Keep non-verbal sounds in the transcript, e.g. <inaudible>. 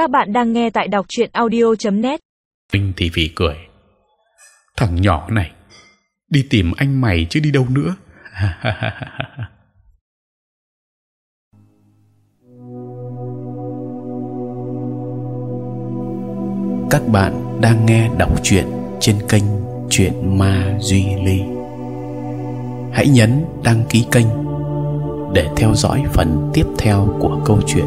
Các bạn đang nghe tại đọc chuyện audio.net Linh thì phì cười. Thằng nhỏ này, đi tìm anh mày chứ đi đâu nữa. <laughs> Các bạn đang nghe đọc truyện trên kênh Chuyện Ma Duy Ly. Hãy nhấn đăng ký kênh để theo dõi phần tiếp theo của câu chuyện.